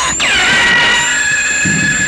back.